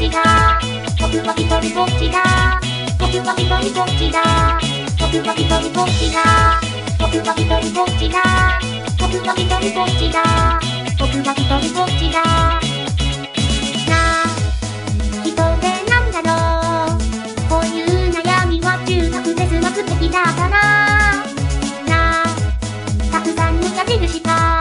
人ぼっちだ？僕は一人ぼっちだ僕は一人ぼっちだ僕は一人ぼっちだ僕は一人ぼっちだ僕は一人ぼっちだなあ人ってなんだろうこういう悩みは中学で済ますべきだったななあたくさんの矢印か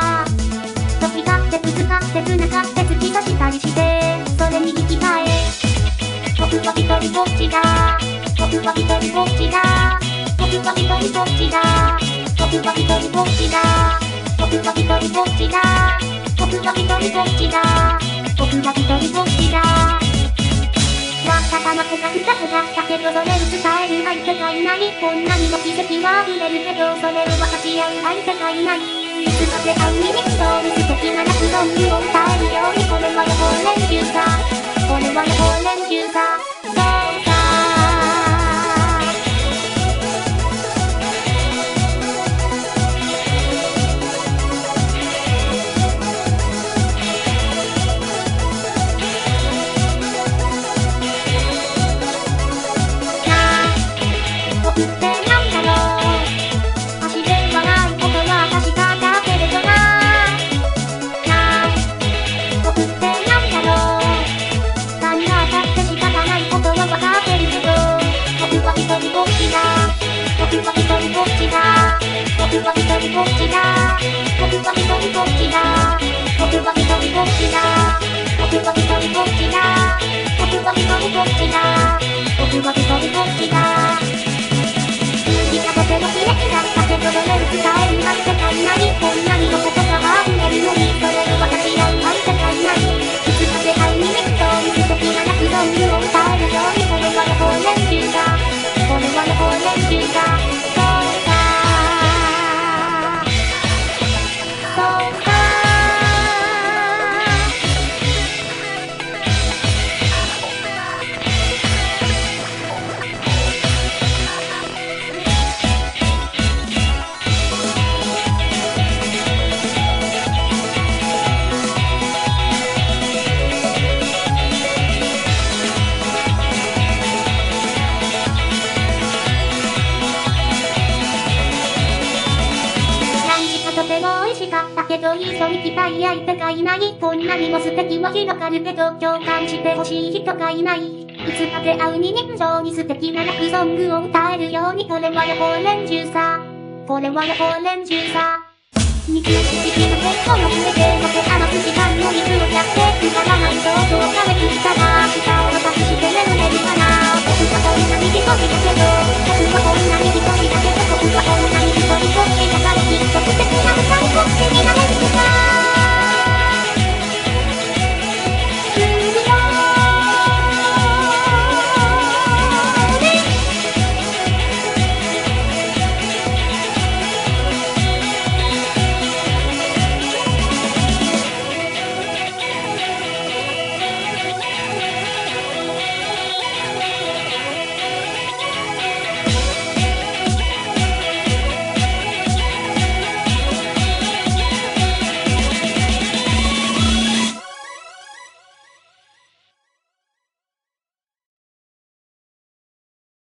僕は一人ぼっちだ僕は一人ぼっちだ僕は一人ぼっちだ僕は一人ぼっちだ僕は一人ぼっちだ僕は一人ぼっちだ僕は一人ぼっちだわったかな子がふたふただけどそれを伝える相手がい。ない。こんなにも奇跡は触れるけどそれを分かち合う相手がい。ない。い。つまで会うににそうに素敵な夏の夢を歌えるようにこれは予報練習さこれは予報練習人ぼっちだ僕は一人ぼっちだ僕は一人ぼっちだ僕は一人ぼっちだ僕は一人ぼっちだけど一緒に来たい相手がいないこんなにも素敵は広がるけど共感してほしい人がいない。いつか出会うに人情に素敵なラブソングを歌えるようにこれは予報練習さ。これは予報練習さ肉の好きな結婚の上でのけあの時間の水をやってくだらない想像がめくったら下を渡して眠れる